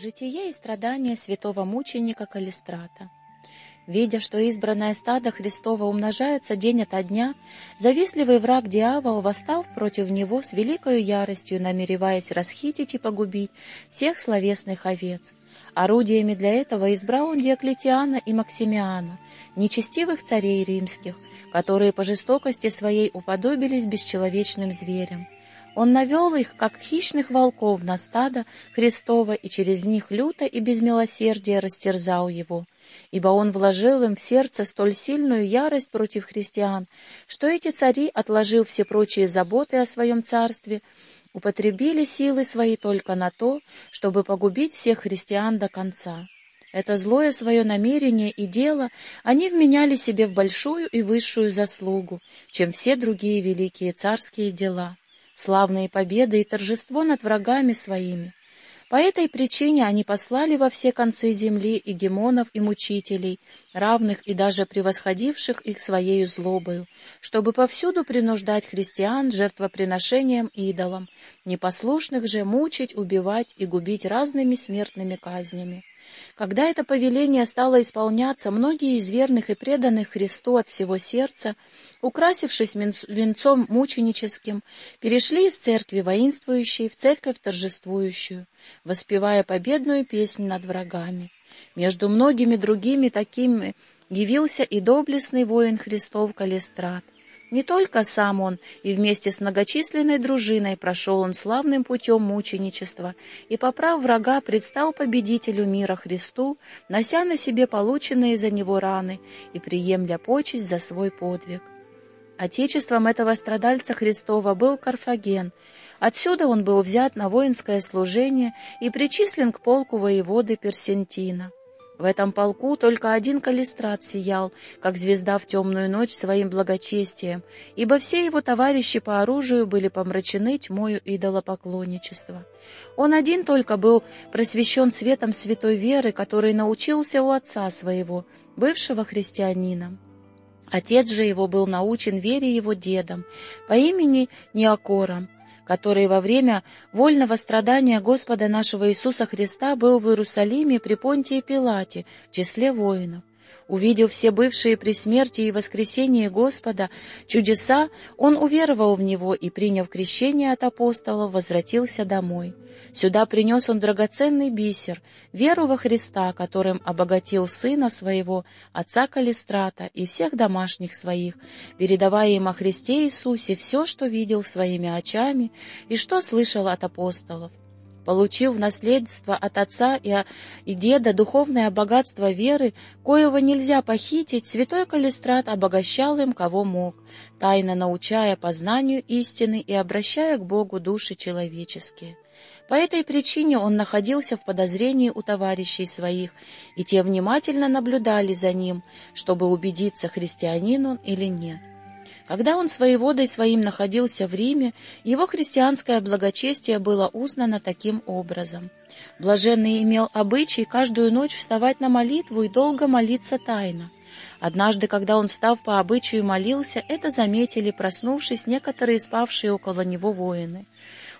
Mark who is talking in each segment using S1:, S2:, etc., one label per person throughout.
S1: Житие и страдания святого мученика Калистрата. Видя, что избранное стадо Христово умножается день ото дня, завистливый враг дьявол, восстав против него с великою яростью, намереваясь расхитить и погубить всех словесных овец. Орудиями для этого избрал он Диоклетиана и Максимиана, нечестивых царей римских, которые по жестокости своей уподобились бесчеловечным зверям. Он навел их, как хищных волков, на стадо Христово, и через них люто и без милосердия растерзал его. Ибо он вложил им в сердце столь сильную ярость против христиан, что эти цари, отложив все прочие заботы о своем царстве, употребили силы свои только на то, чтобы погубить всех христиан до конца. Это злое свое намерение и дело они вменяли себе в большую и высшую заслугу, чем все другие великие царские дела славные победы и торжество над врагами своими. По этой причине они послали во все концы земли и гемонов и мучителей, равных и даже превосходивших их своею злобою, чтобы повсюду принуждать христиан жертвоприношением идолам, непослушных же мучить, убивать и губить разными смертными казнями. Когда это повеление стало исполняться, многие из верных и преданных Христу от всего сердца, украсившись венцом мученическим, перешли из церкви воинствующей в церковь торжествующую, воспевая победную песнь над врагами. Между многими другими такими явился и доблестный воин Христов Калистрат, не только сам он, и вместе с многочисленной дружиной прошел он славным путем мученичества, и, поправ врага, предстал победителю мира Христу, нося на себе полученные за него раны и приемля почесть за свой подвиг. Отечеством этого страдальца Христова был Карфаген. Отсюда он был взят на воинское служение и причислен к полку воеводы Персентина. В этом полку только один калистрат сиял, как звезда в темную ночь своим благочестием, ибо все его товарищи по оружию были помрачены тьмою идолопоклонничества. Он один только был просвещен светом святой веры, который научился у отца своего, бывшего христианином. Отец же его был научен вере его дедом по имени Неокором, который во время вольного страдания Господа нашего Иисуса Христа был в Иерусалиме при Понтии Пилате в числе воинов. Увидев все бывшие при смерти и воскресении Господа чудеса, он уверовал в Него и, приняв крещение от апостолов, возвратился домой. Сюда принес он драгоценный бисер, веру во Христа, которым обогатил сына своего, отца Калистрата и всех домашних своих, передавая им о Христе Иисусе все, что видел своими очами и что слышал от апостолов получил в наследство от отца и, и деда духовное богатство веры, коего нельзя похитить, святой Калистрат обогащал им, кого мог, тайно научая познанию истины и обращая к Богу души человеческие. По этой причине он находился в подозрении у товарищей своих, и те внимательно наблюдали за ним, чтобы убедиться, христианин он или нет. Когда он с воеводой своим находился в Риме, его христианское благочестие было узнано таким образом. Блаженный имел обычай каждую ночь вставать на молитву и долго молиться тайно. Однажды, когда он, встав по обычаю, молился, это заметили, проснувшись, некоторые спавшие около него воины.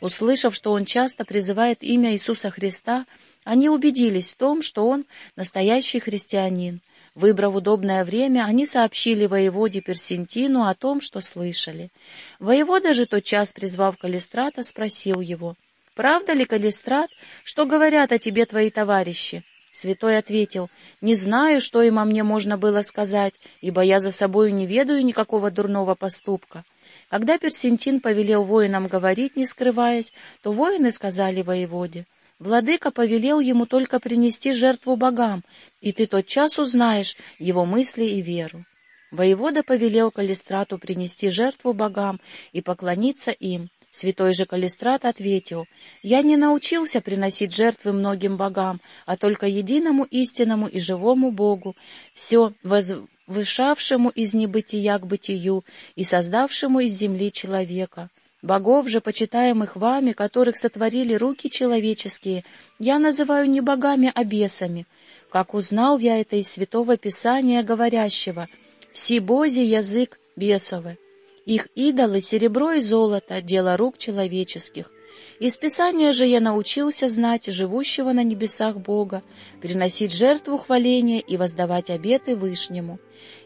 S1: Услышав, что он часто призывает имя Иисуса Христа, они убедились в том, что он настоящий христианин. Выбрав удобное время, они сообщили воеводе Персентину о том, что слышали. Воевода же тотчас, призвав Калистрата, спросил его, «Правда ли, Калистрат, что говорят о тебе твои товарищи?» Святой ответил, «Не знаю, что им о мне можно было сказать, ибо я за собою не ведаю никакого дурного поступка». Когда Персентин повелел воинам говорить, не скрываясь, то воины сказали воеводе, Владыка повелел ему только принести жертву богам, и ты тотчас узнаешь его мысли и веру. Воевода повелел Калистрату принести жертву богам и поклониться им. Святой же Калистрат ответил, «Я не научился приносить жертвы многим богам, а только единому истинному и живому Богу, все возвышавшему из небытия к бытию и создавшему из земли человека». Богов же, почитаемых вами, которых сотворили руки человеческие, я называю не богами, а бесами. Как узнал я это из Святого Писания, говорящего, «Все бози язык бесовы». Их идолы — серебро и золото, дело рук человеческих. Из Писания же я научился знать живущего на небесах Бога, переносить жертву хваления и воздавать обеты Вышнему.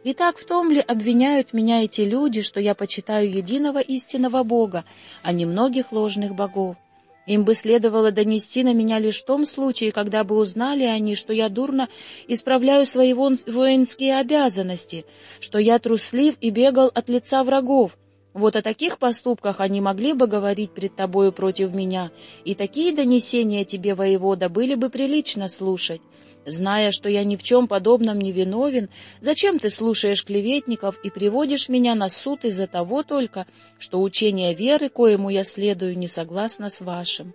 S1: Итак, в том ли обвиняют меня эти люди, что я почитаю единого истинного Бога, а не многих ложных богов? Им бы следовало донести на меня лишь в том случае, когда бы узнали они, что я дурно исправляю свои воинские обязанности, что я труслив и бегал от лица врагов. Вот о таких поступках они могли бы говорить пред тобою против меня, и такие донесения тебе, воевода, были бы прилично слушать. Зная, что я ни в чем подобном не виновен, зачем ты слушаешь клеветников и приводишь меня на суд из-за того только, что учение веры, коему я следую, не согласно с вашим?»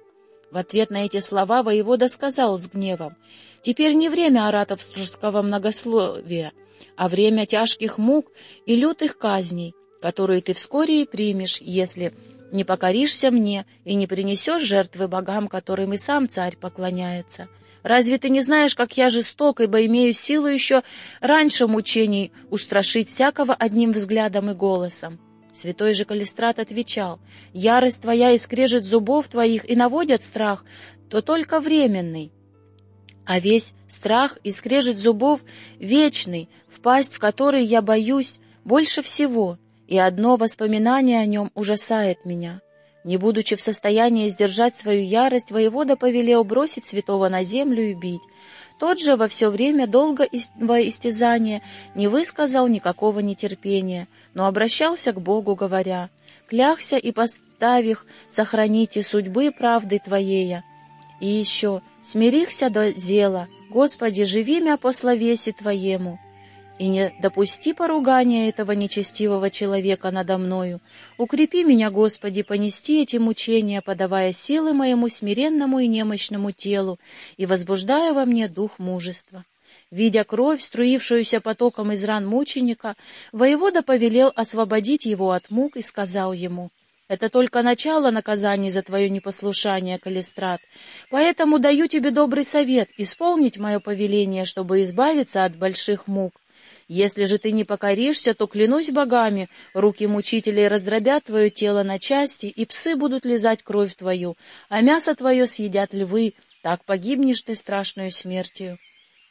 S1: В ответ на эти слова воевода сказал с гневом, «Теперь не время ораторского многословия, а время тяжких мук и лютых казней, которые ты вскоре и примешь, если не покоришься мне и не принесешь жертвы богам, которым и сам царь поклоняется». Разве ты не знаешь, как я жесток, ибо имею силу еще раньше мучений устрашить всякого одним взглядом и голосом?» Святой же Калистрат отвечал, «Ярость твоя и зубов твоих и наводят страх, то только временный, а весь страх и зубов вечный, впасть в который я боюсь больше всего, и одно воспоминание о нем ужасает меня». Не будучи в состоянии сдержать свою ярость, воевода повелел бросить святого на землю и бить. Тот же во все время долгого истязания не высказал никакого нетерпения, но обращался к Богу, говоря, «Клялся и поставих сохраните судьбы правды Твоея». И еще «Смирихся до дела, Господи, живи мя по словеси Твоему» и не допусти поругания этого нечестивого человека надо мною. Укрепи меня, Господи, понести эти мучения, подавая силы моему смиренному и немощному телу и возбуждая во мне дух мужества. Видя кровь, струившуюся потоком из ран мученика, воевода повелел освободить его от мук и сказал ему, «Это только начало наказаний за твое непослушание, Калистрат, поэтому даю тебе добрый совет исполнить мое повеление, чтобы избавиться от больших мук. Если же ты не покоришься, то, клянусь богами, руки мучителей раздробят твое тело на части, и псы будут лизать кровь твою, а мясо твое съедят львы, так погибнешь ты страшную смертью.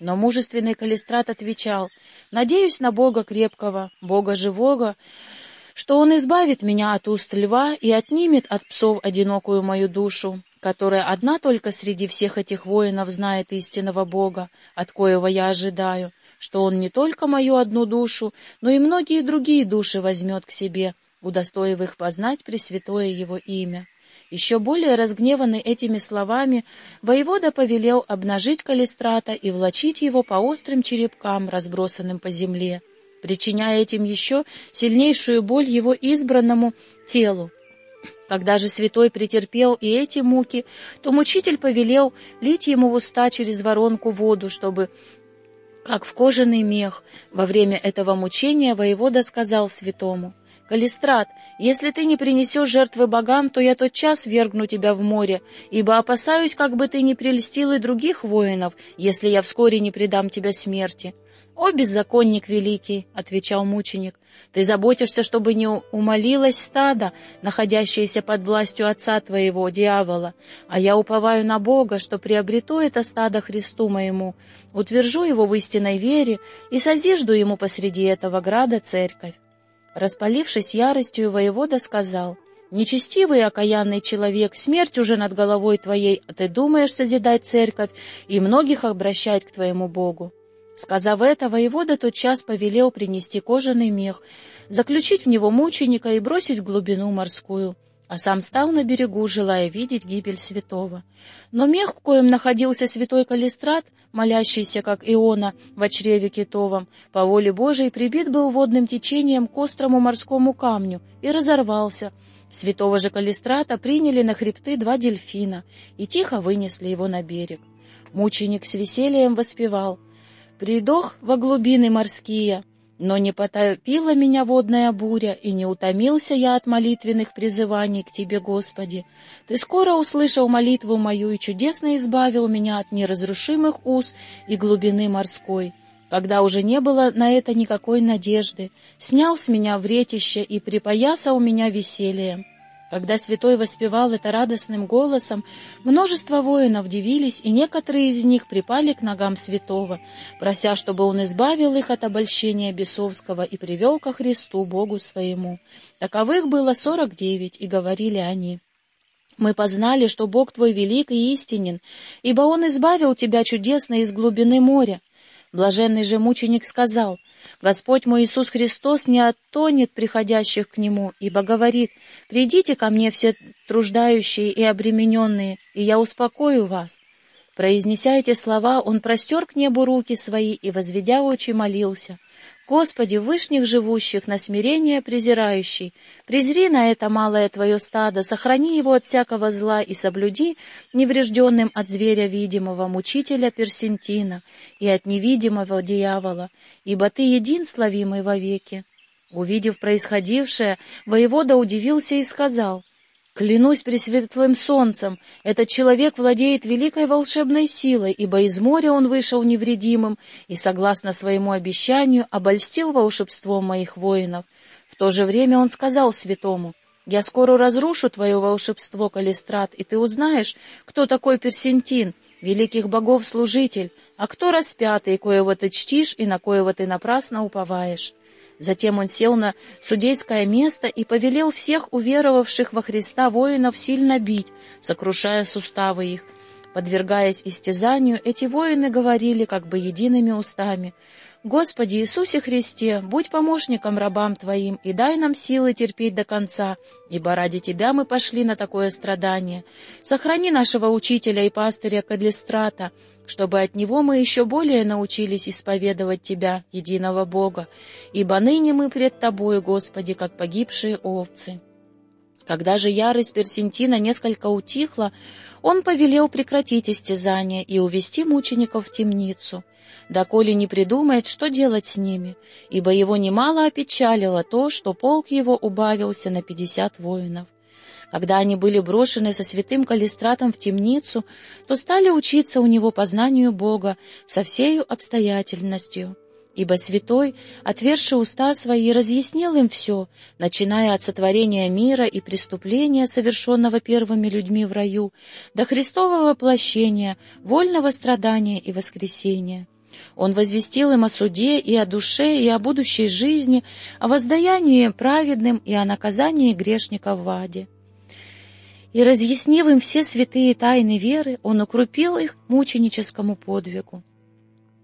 S1: Но мужественный Калистрат отвечал, «Надеюсь на Бога крепкого, Бога живого, что Он избавит меня от уст льва и отнимет от псов одинокую мою душу, которая одна только среди всех этих воинов знает истинного Бога, от коего я ожидаю, что он не только мою одну душу, но и многие другие души возьмет к себе, удостоив их познать Пресвятое Его имя. Еще более разгневанный этими словами, воевода повелел обнажить Калистрата и влачить его по острым черепкам, разбросанным по земле, причиняя этим еще сильнейшую боль его избранному телу. Когда же святой претерпел и эти муки, то мучитель повелел лить ему в уста через воронку воду, чтобы как в кожаный мех. Во время этого мучения воевода сказал святому, «Калистрат, если ты не принесешь жертвы богам, то я тотчас вергну тебя в море, ибо опасаюсь, как бы ты не прельстил и других воинов, если я вскоре не предам тебя смерти». «О, беззаконник великий!» — отвечал мученик. «Ты заботишься, чтобы не умолилось стадо, находящееся под властью отца твоего, дьявола, а я уповаю на Бога, что приобрету это стадо Христу моему, утвержу его в истинной вере и созижду ему посреди этого града церковь». Распалившись яростью, воевода сказал, «Нечестивый и окаянный человек, смерть уже над головой твоей, а ты думаешь созидать церковь и многих обращать к твоему Богу». Сказав это, воевода тотчас повелел принести кожаный мех, заключить в него мученика и бросить в глубину морскую, а сам стал на берегу, желая видеть гибель святого. Но мех, в коем находился святой Калистрат, молящийся, как Иона, в чреве китовом, по воле Божией прибит был водным течением к острому морскому камню и разорвался. Святого же Калистрата приняли на хребты два дельфина и тихо вынесли его на берег. Мученик с весельем воспевал — Придох во глубины морские, но не потопила меня водная буря, и не утомился я от молитвенных призываний к Тебе, Господи. Ты скоро услышал молитву мою и чудесно избавил меня от неразрушимых уз и глубины морской. Когда уже не было на это никакой надежды, снял с меня вретище и припоясал меня весельем. Когда святой воспевал это радостным голосом, множество воинов дивились, и некоторые из них припали к ногам святого, прося, чтобы он избавил их от обольщения бесовского и привел ко Христу, Богу своему. Таковых было сорок девять, и говорили они. Мы познали, что Бог твой велик и истинен, ибо Он избавил тебя чудесно из глубины моря. Блаженный же мученик сказал, Господь мой Иисус Христос не оттонет приходящих к Нему, ибо говорит, «Придите ко мне все труждающие и обремененные, и я успокою вас». Произнеся эти слова, он простер к небу руки свои и, возведя очи, молился. Господи, вышних живущих, на смирение презирающий, презри на это малое Твое стадо, сохрани его от всякого зла и соблюди неврежденным от зверя видимого, мучителя Персентина, и от невидимого дьявола, ибо Ты един славимый вовеки. Увидев происходившее, воевода удивился и сказал — Клянусь пресветлым солнцем, этот человек владеет великой волшебной силой, ибо из моря он вышел невредимым и, согласно своему обещанию, обольстил волшебством моих воинов. В то же время он сказал святому, «Я скоро разрушу твое волшебство, Калистрат, и ты узнаешь, кто такой Персентин, великих богов служитель, а кто распятый, коего ты чтишь и на коего ты напрасно уповаешь». Затем он сел на судейское место и повелел всех уверовавших во Христа воинов сильно бить, сокрушая суставы их. Подвергаясь истязанию, эти воины говорили как бы едиными устами, «Господи Иисусе Христе, будь помощником рабам Твоим и дай нам силы терпеть до конца, ибо ради Тебя мы пошли на такое страдание. Сохрани нашего учителя и пастыря Кадлистрата, чтобы от него мы еще более научились исповедовать Тебя, единого Бога, ибо ныне мы пред Тобою, Господи, как погибшие овцы». Когда же ярость Персентина несколько утихла, он повелел прекратить истязание и увести мучеников в темницу, доколе не придумает, что делать с ними, ибо его немало опечалило то, что полк его убавился на пятьдесят воинов. Когда они были брошены со святым Калистратом в темницу, то стали учиться у него познанию Бога со всею обстоятельностью. Ибо святой, отверши уста свои, разъяснил им все, начиная от сотворения мира и преступления, совершенного первыми людьми в раю, до Христового воплощения, вольного страдания и воскресения. Он возвестил им о суде и о душе, и о будущей жизни, о воздаянии праведным и о наказании грешников в аде и, разъяснив им все святые тайны веры, он укрупил их мученическому подвигу.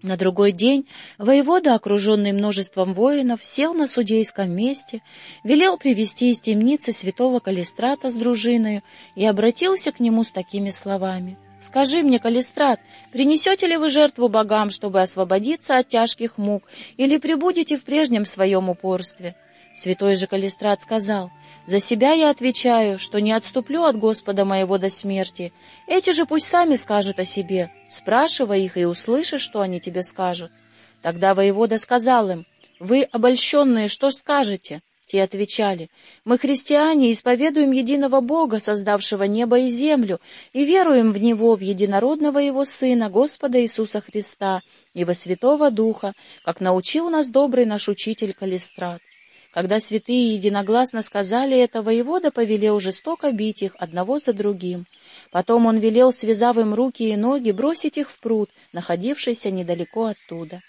S1: На другой день воевода, окруженный множеством воинов, сел на судейском месте, велел привести из темницы святого Калистрата с дружиною и обратился к нему с такими словами. «Скажи мне, Калистрат, принесете ли вы жертву богам, чтобы освободиться от тяжких мук, или прибудете в прежнем своем упорстве?» Святой же Калистрат сказал, «За себя я отвечаю, что не отступлю от Господа моего до смерти. Эти же пусть сами скажут о себе. Спрашивай их и услышишь, что они тебе скажут». Тогда воевода сказал им, «Вы, обольщенные, что скажете?» Те отвечали, «Мы, христиане, исповедуем единого Бога, создавшего небо и землю, и веруем в Него, в единородного Его Сына, Господа Иисуса Христа, и во Святого Духа, как научил нас добрый наш учитель Калистрат. Когда святые единогласно сказали это, воевода повелел жестоко бить их одного за другим. Потом он велел, связав им руки и ноги, бросить их в пруд, находившийся недалеко оттуда.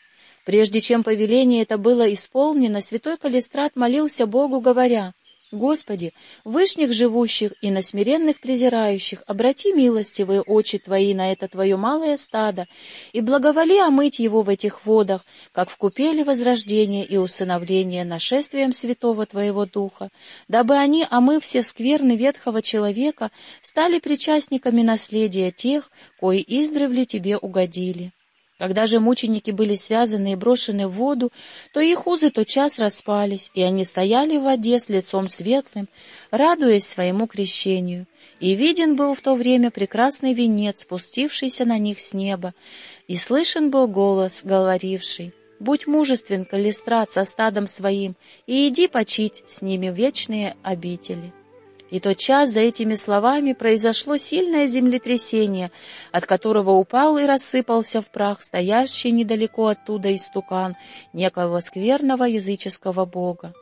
S1: Прежде чем повеление это было исполнено, святой Калистрат молился Богу, говоря, Господи, вышних живущих и на смиренных презирающих, обрати милостивые очи Твои на это Твое малое стадо, и благоволи омыть его в этих водах, как в купели возрождения и усыновления нашествием Святого Твоего Духа, дабы они, омыв все скверны ветхого человека, стали причастниками наследия тех, кои издревле Тебе угодили. Когда же мученики были связаны и брошены в воду, то их узы тотчас распались, и они стояли в воде с лицом светлым, радуясь своему крещению. И виден был в то время прекрасный венец, спустившийся на них с неба, и слышен был голос, говоривший, «Будь мужествен, Калистрат, со стадом своим, и иди почить с ними вечные обители». И тот час за этими словами произошло сильное землетрясение, от которого упал и рассыпался в прах стоящий недалеко оттуда истукан некого скверного языческого бога.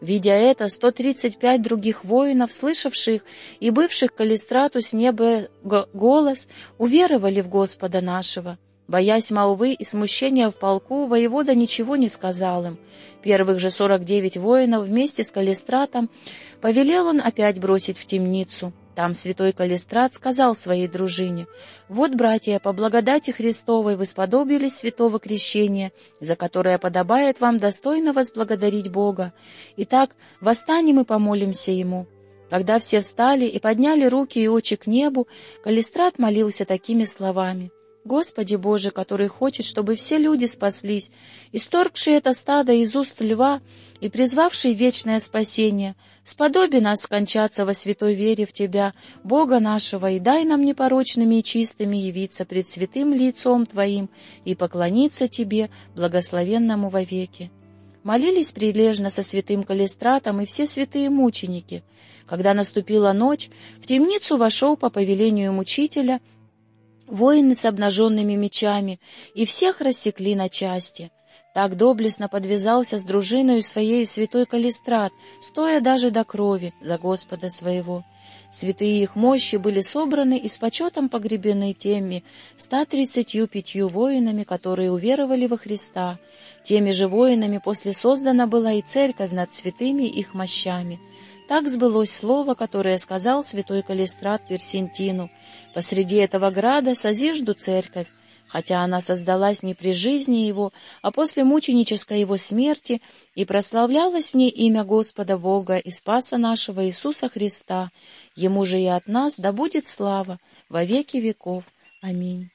S1: Видя это, сто тридцать пять других воинов, слышавших и бывших калистрату с неба голос, уверовали в Господа нашего. Боясь молвы и смущения в полку, воевода ничего не сказал им. Первых же сорок девять воинов вместе с калистратом повелел он опять бросить в темницу. Там святой Калистрат сказал своей дружине, «Вот, братья, по благодати Христовой вы сподобились святого крещения, за которое подобает вам достойно возблагодарить Бога. Итак, восстанем и помолимся Ему». Когда все встали и подняли руки и очи к небу, Калистрат молился такими словами. Господи Боже, который хочет, чтобы все люди спаслись, исторгший это стадо из уст льва и призвавший вечное спасение, сподоби нас скончаться во святой вере в Тебя, Бога нашего, и дай нам непорочными и чистыми явиться пред святым лицом Твоим и поклониться Тебе, благословенному вовеки. Молились прилежно со святым Калистратом и все святые мученики. Когда наступила ночь, в темницу вошел по повелению мучителя воины с обнаженными мечами, и всех рассекли на части. Так доблестно подвязался с дружиною своей святой Калистрат, стоя даже до крови за Господа своего. Святые их мощи были собраны и с почетом погребены теми ста тридцатью пятью воинами, которые уверовали во Христа. Теми же воинами после создана была и церковь над святыми их мощами. Так сбылось слово, которое сказал святой Калистрат Персентину. «Посреди этого града созижду церковь, хотя она создалась не при жизни его, а после мученической его смерти, и прославлялось в ней имя Господа Бога и Спаса нашего Иисуса Христа. Ему же и от нас да будет слава во веки веков. Аминь».